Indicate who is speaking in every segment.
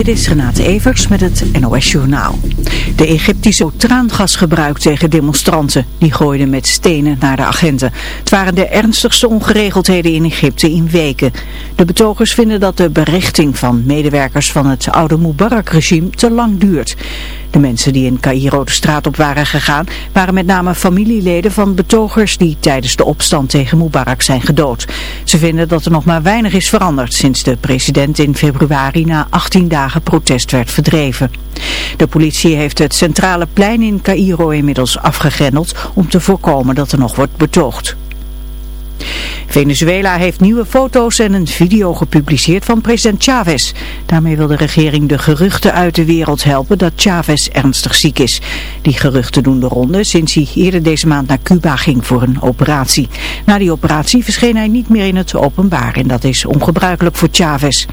Speaker 1: Dit is Renate Evers met het NOS Journaal. De Egyptische traangas gebruikt tegen demonstranten. Die gooiden met stenen naar de agenten. Het waren de ernstigste ongeregeldheden in Egypte in weken. De betogers vinden dat de berichting van medewerkers van het oude Mubarak-regime te lang duurt. De mensen die in Cairo de straat op waren gegaan waren met name familieleden van betogers die tijdens de opstand tegen Mubarak zijn gedood. Ze vinden dat er nog maar weinig is veranderd sinds de president in februari na 18 dagen protest werd verdreven. De politie heeft het centrale plein in Cairo inmiddels afgegrendeld om te voorkomen dat er nog wordt betoogd. Venezuela heeft nieuwe foto's en een video gepubliceerd van president Chavez. Daarmee wil de regering de geruchten uit de wereld helpen dat Chavez ernstig ziek is. Die geruchten doen de ronde sinds hij eerder deze maand naar Cuba ging voor een operatie. Na die operatie verscheen hij niet meer in het openbaar en dat is ongebruikelijk voor Chavez.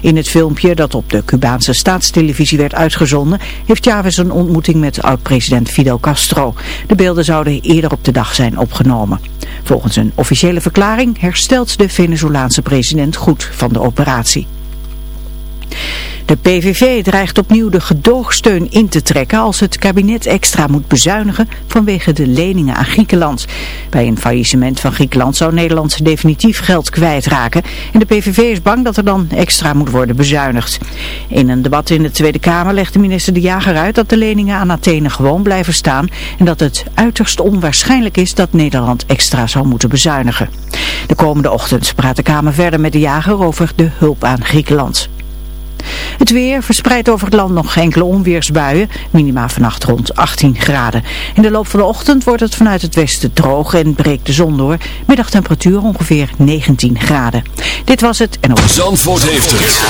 Speaker 1: In het filmpje dat op de Cubaanse staatstelevisie werd uitgezonden heeft Chavez een ontmoeting met oud-president Fidel Castro. De beelden zouden eerder op de dag zijn opgenomen. Volgens een officiële verklaring herstelt de Venezolaanse president goed van de operatie. De PVV dreigt opnieuw de gedoogsteun in te trekken als het kabinet extra moet bezuinigen vanwege de leningen aan Griekenland. Bij een faillissement van Griekenland zou Nederland definitief geld kwijtraken en de PVV is bang dat er dan extra moet worden bezuinigd. In een debat in de Tweede Kamer legde minister De Jager uit dat de leningen aan Athene gewoon blijven staan en dat het uiterst onwaarschijnlijk is dat Nederland extra zou moeten bezuinigen. De komende ochtend praat de Kamer verder met De Jager over de hulp aan Griekenland. Het weer verspreidt over het land nog enkele onweersbuien, minima vannacht rond 18 graden. In de loop van de ochtend wordt het vanuit het westen droog en breekt de zon door. Middagtemperatuur ongeveer 19 graden. Dit was het en op...
Speaker 2: Zandvoort heeft het.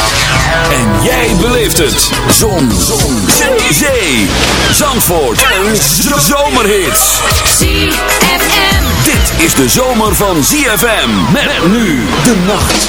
Speaker 2: En jij beleeft het. Zon. zon. Zee. Zandvoort. En zomerhits.
Speaker 3: ZFM.
Speaker 2: Dit is de zomer van ZFM. Met nu de nacht.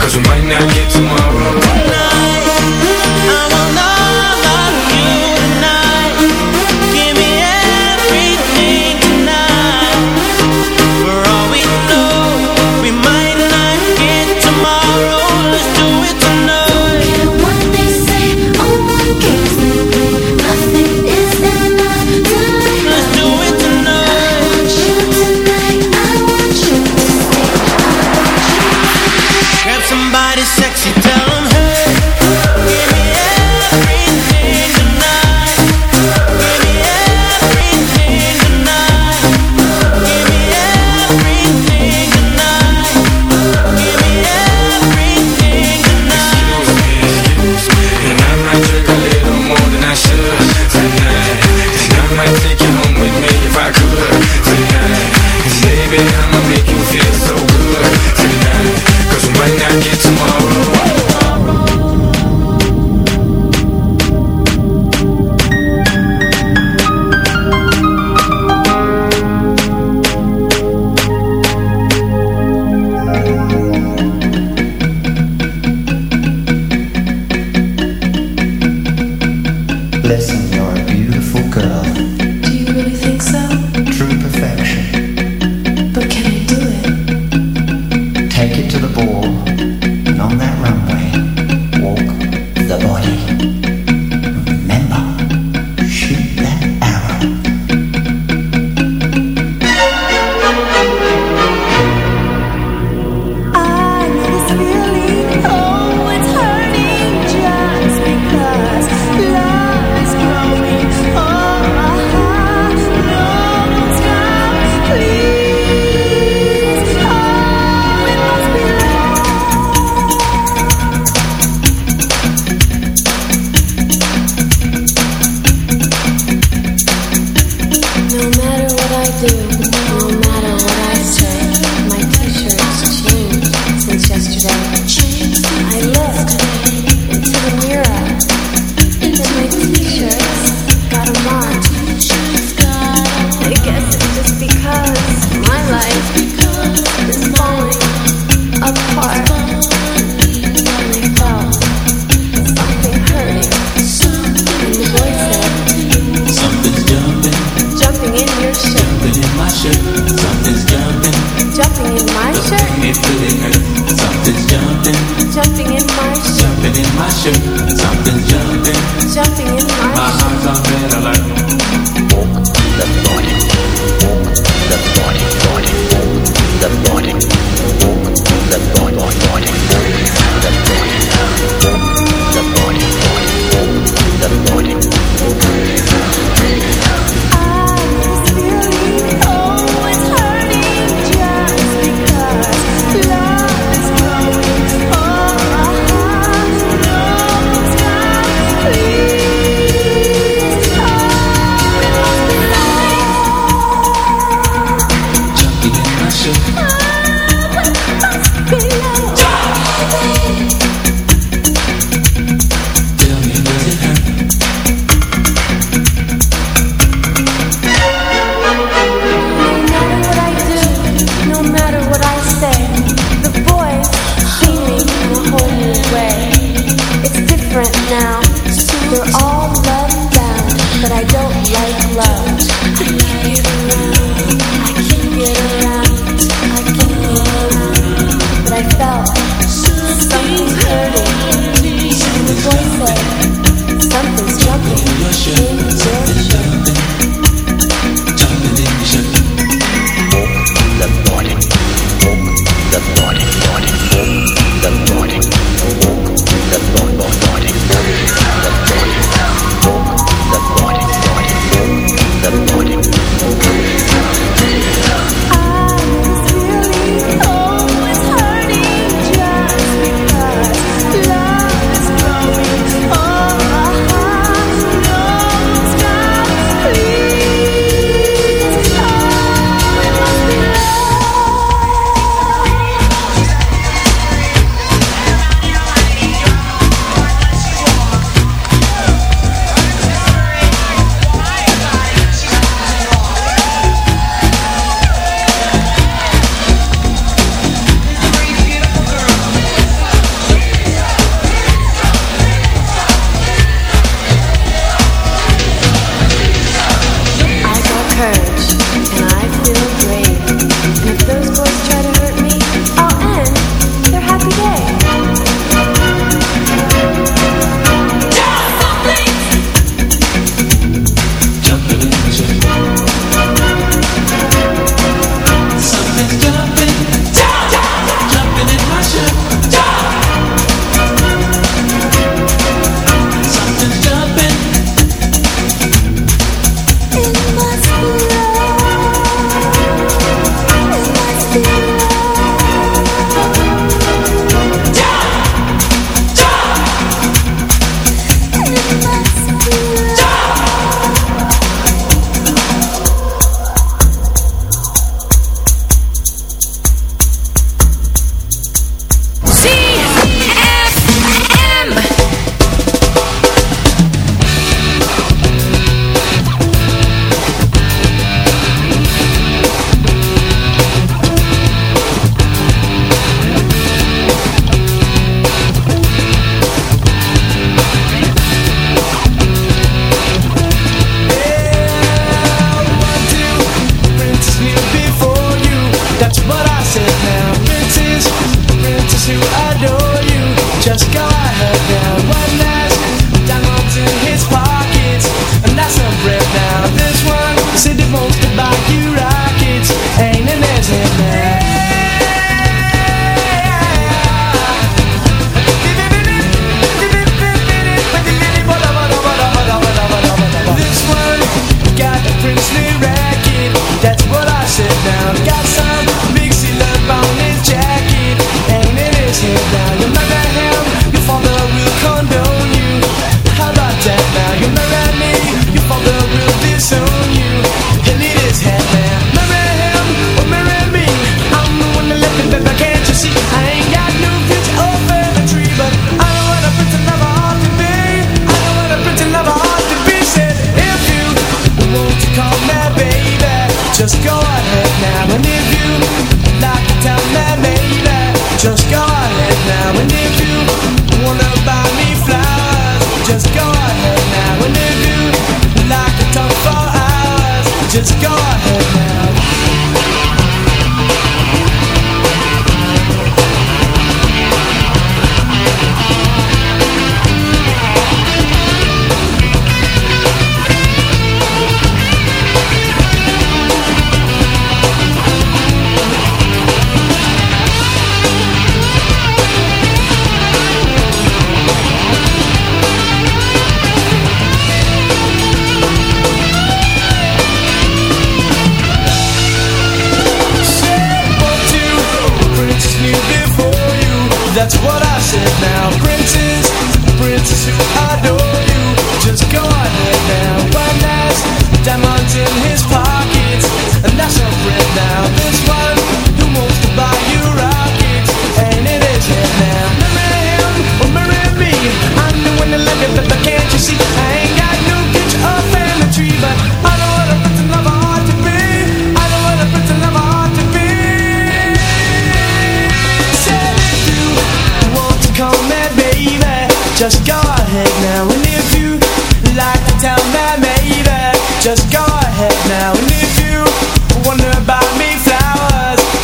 Speaker 4: Cause we might not get tomorrow.
Speaker 5: Grab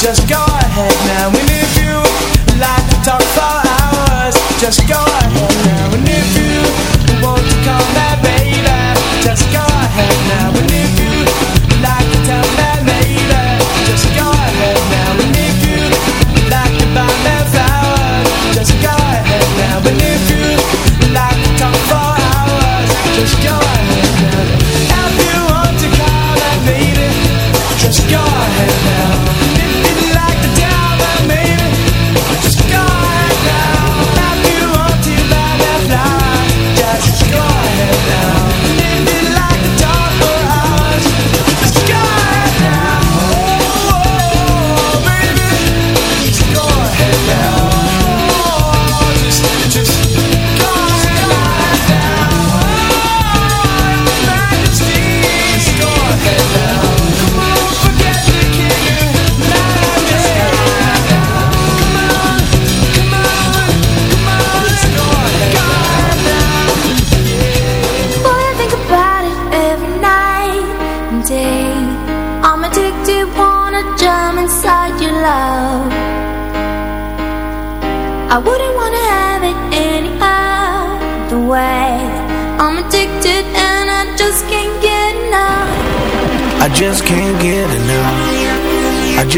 Speaker 6: just
Speaker 7: go ahead now. And if you like to talk for hours, just go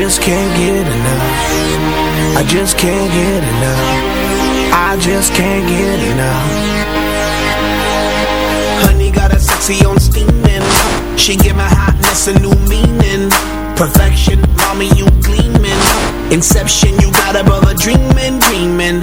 Speaker 8: just can't
Speaker 6: get enough.
Speaker 8: I just can't get enough. I just can't get enough. Honey got a sexy on steaming. She give my hotness a new meaning. Perfection, mommy, you gleaming. Inception, you got a brother dreaming, dreaming.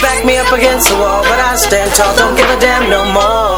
Speaker 7: back me up against the wall, but I stand tall, don't give a damn no more.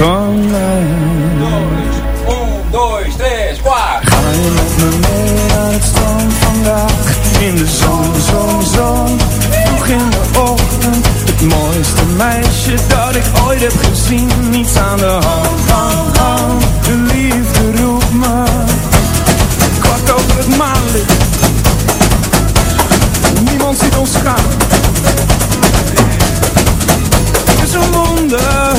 Speaker 7: van mij Ga je met me mee naar het strand vandaag In de zon, zon, zon Vroeg in de ochtend Het mooiste meisje dat ik ooit heb gezien Niets aan de hand, hand, hand De liefde roept me Kwart over het maanlicht Niemand ziet ons gaan Het is een wonder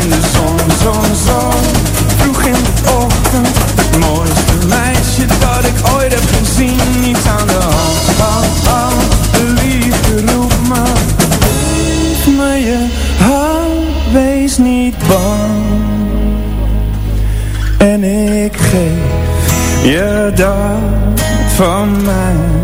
Speaker 7: In de zon, zon, zon. Vroeg in de ochtend Het mooiste meisje dat ik ooit heb gezien. Niets aan de hand, hand, hand De liefde roept me. Geef me je hand, wees niet bang. En ik geef je dat van mij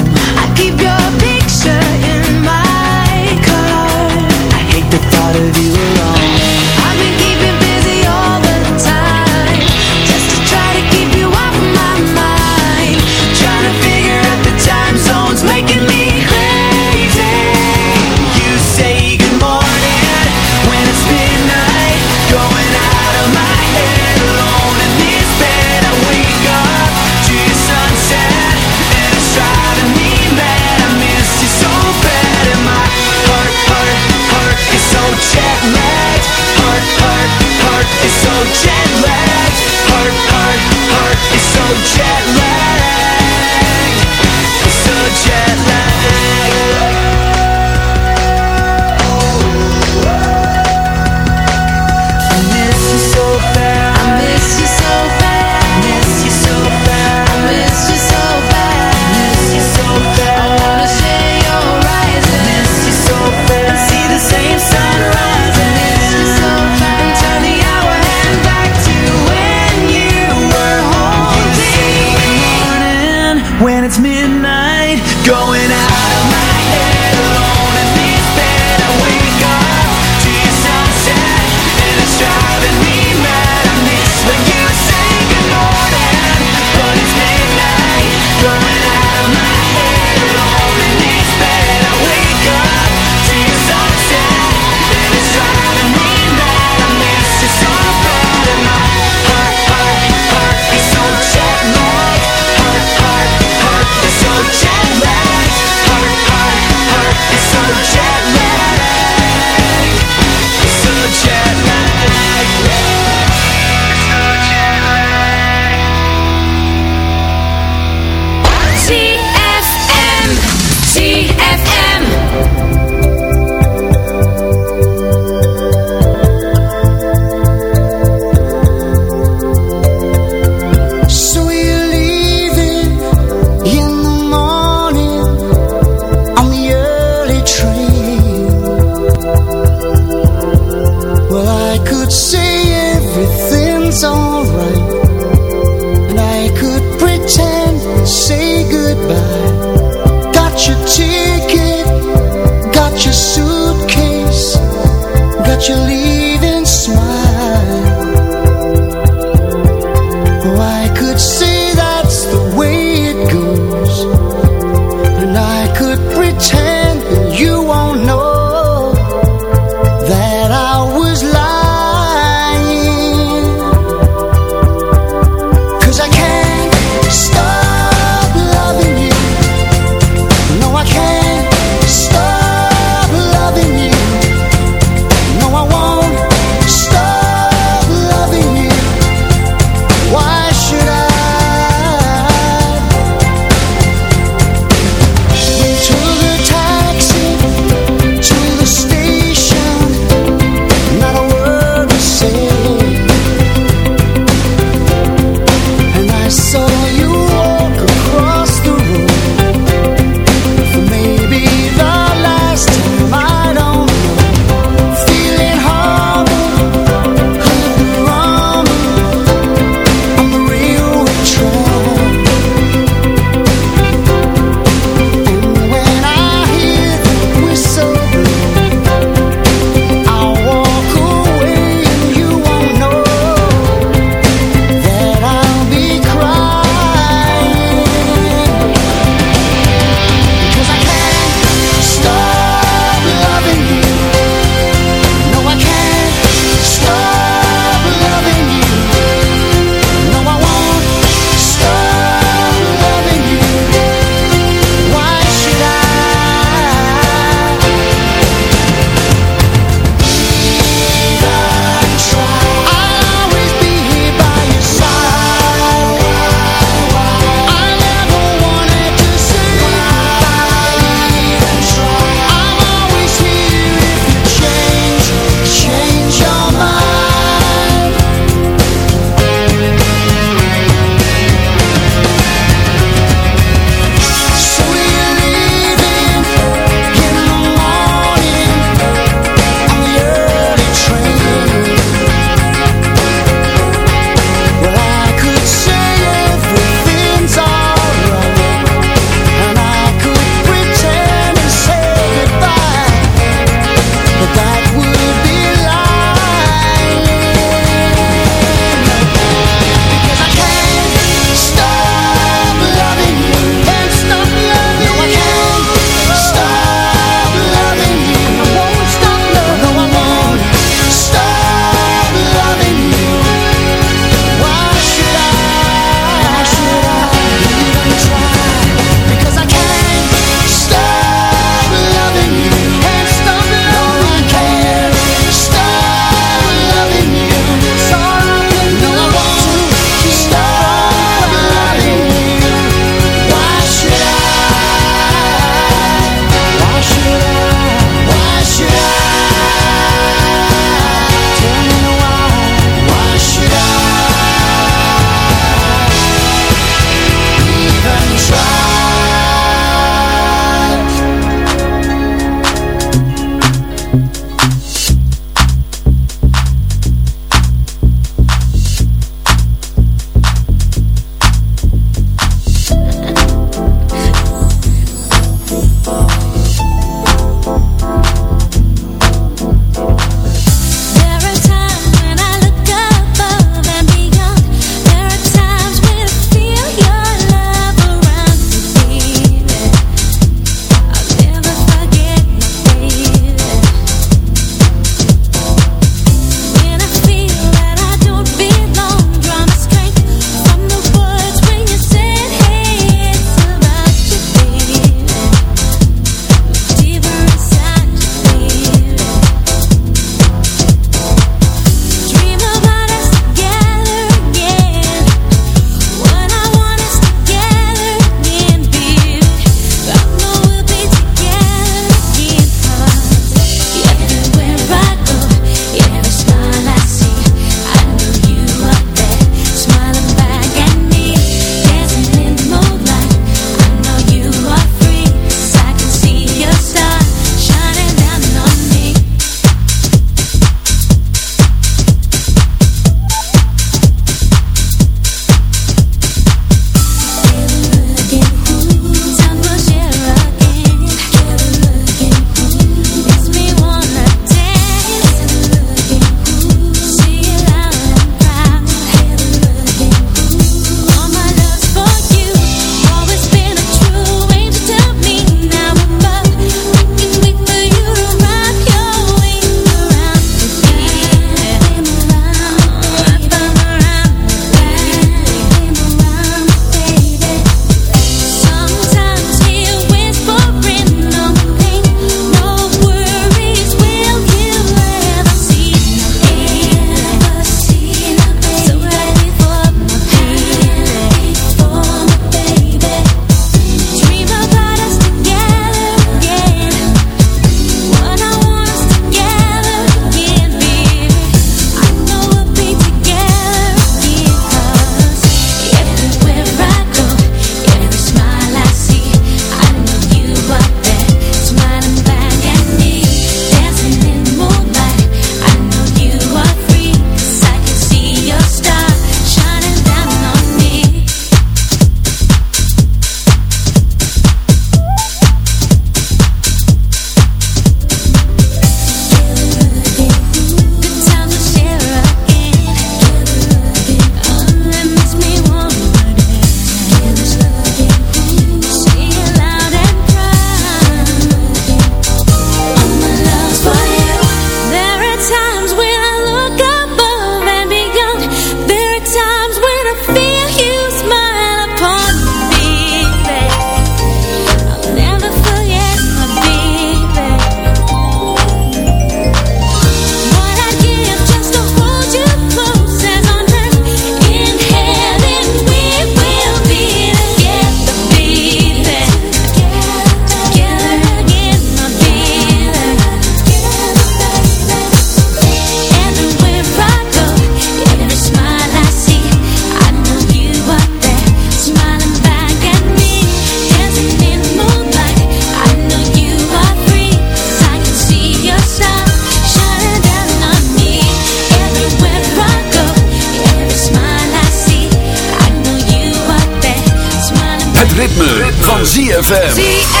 Speaker 3: ZFM.